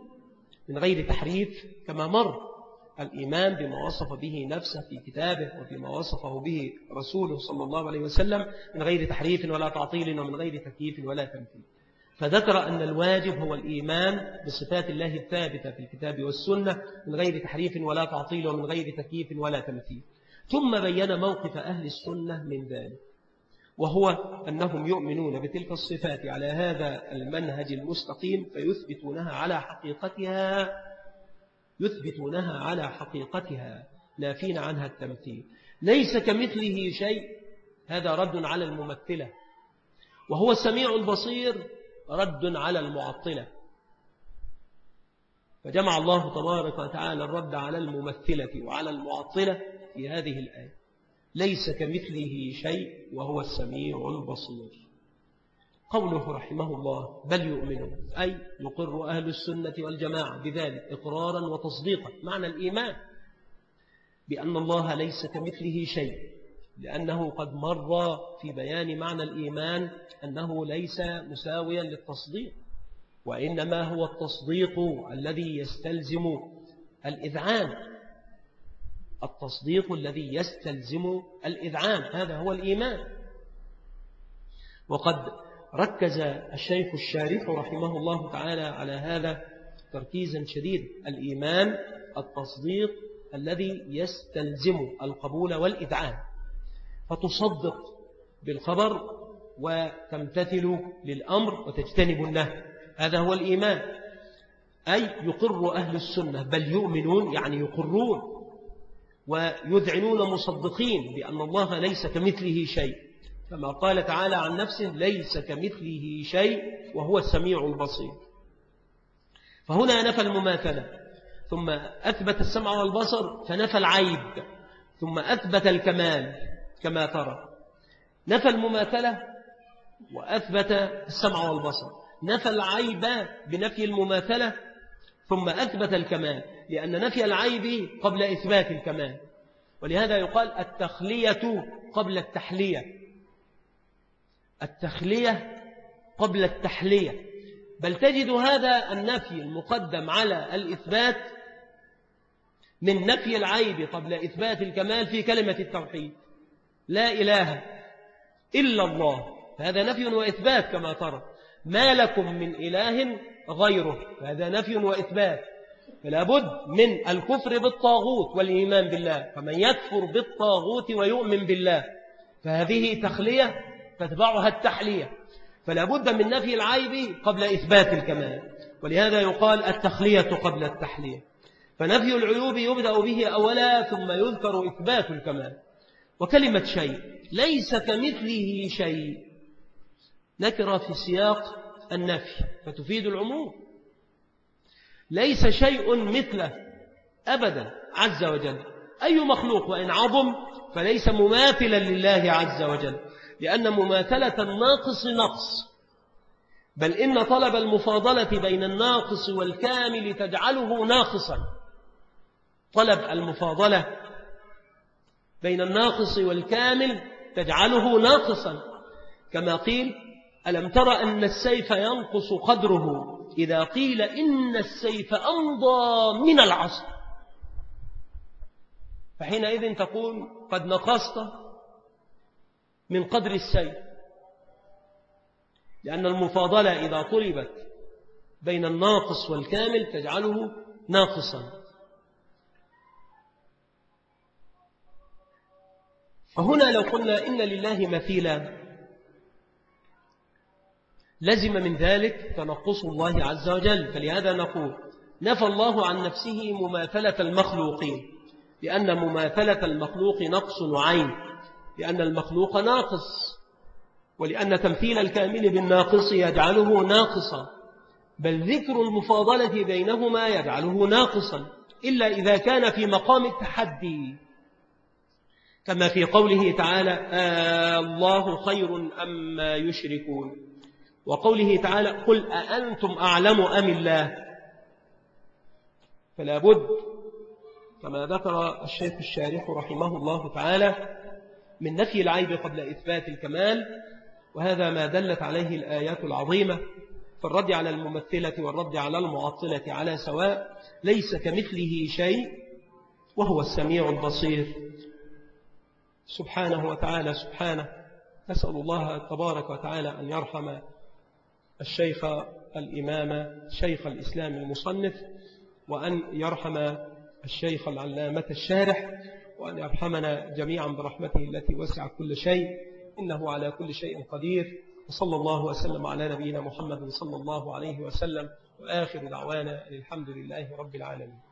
Speaker 1: من غير تحريف كما مر الإيمان بما وصف به نفسه في كتابه وبما وصفه به رسوله صلى الله عليه وسلم من غير تحريف ولا تعطيل ومن غير تكييف ولا تمثيل فذكر أن الواجب هو الإيمان بصفات الله الثابتة في الكتاب والسنة من غير تحريف ولا تعطيل ومن غير تكييف ولا تمثيل. ثم بين موقف أهل السنة من ذلك وهو أنهم يؤمنون بتلك الصفات على هذا المنهج المستقيم فيثبتونها على حقيقتها يثبتونها على حقيقتها نافين عنها التمثيل. ليس كمثله شيء هذا رد على الممثلة وهو السميع البصير رد على المعطلة. فجمع الله تبارك وتعالى الرد على الممثلة وعلى المعطلة في هذه الآية. ليس كمثله شيء وهو السميع البصير. قوله رحمه الله بل يؤمنون أي يقر أهل السنة والجماعة بذلك إقرارا وتصديقا. معنى الإيمان بأن الله ليس كمثله شيء لأنه قد مر في بيان معنى الإيمان أنه ليس مساويا للتصديق وإنما هو التصديق الذي يستلزم الإذعان. التصديق الذي يستلزم الإذعان هذا هو الإيمان. وقد ركز الشيخ الشارح رحمه الله تعالى على هذا تركيزا شديد. الإيمان التصديق الذي يستلزم القبول والإذعان. فتصدق بالخبر وتمتثل للأمر وتجتنب النهي. هذا هو الإيمان. أي يقر أهل السنة بل يؤمنون يعني يقرون ويذعنون مصدقين بأن الله ليس كمثله شيء. كما قال تعالى عن نفسه ليس كمثله شيء وهو السميع البصير. فهنا نفى المماثلة. ثم أثبت السمع والبصر فنفى العيب. ثم أثبت الكمال. كما ترى. نفى المماثلة وأثبت السمع والبصر. نفى العيب بنفي المماثلة ثم أثبت الكمال لأن نفي العيب قبل إثبات الكمال. ولهذا يقال التخلية قبل التحلية. التخلية قبل التحلية. بل تجد هذا النفي المقدم على الإثبات من نفي العيب قبل إثبات الكمال في كلمة التوحيد. لا إله إلا الله. هذا نفي وإثبات كما ترى. ما لكم من إله غيره. هذا نفي وإثبات. فلا بد من الكفر بالطاغوت والإيمان بالله. فمن يكفر بالطاغوت ويؤمن بالله فهذه تخلية تتبعها التحلية. فلا بد من نفي العيب قبل إثبات الكمال. ولهذا يقال التخلية قبل التحلية. فنفي العيوب يبدأ به أولا ثم يذكر إثبات الكمال. وكلمة شيء ليس كمثله شيء. نكرة في سياق النفي فتفيد العموم. ليس شيء مثله أبدا عز وجل. أي مخلوق وإن عظم فليس مماثلا لله عز وجل لأن مماثلة الناقص نقص. بل إن طلب المفاضلة بين الناقص والكامل تجعله ناقصا. طلب المفاضلة بين الناقص والكامل تجعله ناقصا. كما قيل ألم ترى أن السيف ينقص قدره؟ إذا قيل إن السيف أمضى من العصر. فحينئذ تقول قد نقصت من قدر السيف. لأن المفاضلة إذا طلبت بين الناقص والكامل تجعله ناقصا. فهنا لو قلنا إن لله مثيلا لزم من ذلك تنقص الله عز وجل. فلهذا نقول نفى الله عن نفسه مماثلة المخلوقين. لأن مماثلة المخلوق نقص عين لأن المخلوق ناقص. ولأن تمثيل الكامل بالناقص يجعله ناقصا. بل ذكر المفاضلة بينهما يجعله ناقصا. إلا إذا كان في مقام التحدي. كما في قوله تعالى آه الله خير أما يشركون. وقوله تعالى قل أأنتم أعلم أم الله؟ فلا بد كما ذكر الشيخ الشارح رحمه الله تعالى من نفي العيب قبل إثبات الكمال وهذا ما دلت عليه الآيات العظيمة في الرد على الممثلة والرد على المعطلة على سواء ليس كمثله شيء وهو السميع البصير. سبحانه وتعالى سبحانه. نسأل الله تبارك وتعالى أن يرحم الشيخ الإمام شيخ الإسلام المصنف وأن يرحم الشيخ العلامة الشارح وأن يرحمنا جميعا برحمته التي وسع كل شيء. إنه على كل شيء قدير. وصلى الله وسلم على نبينا محمد صلى الله عليه وسلم. وآخر دعوانا الحمد لله رب العالمين.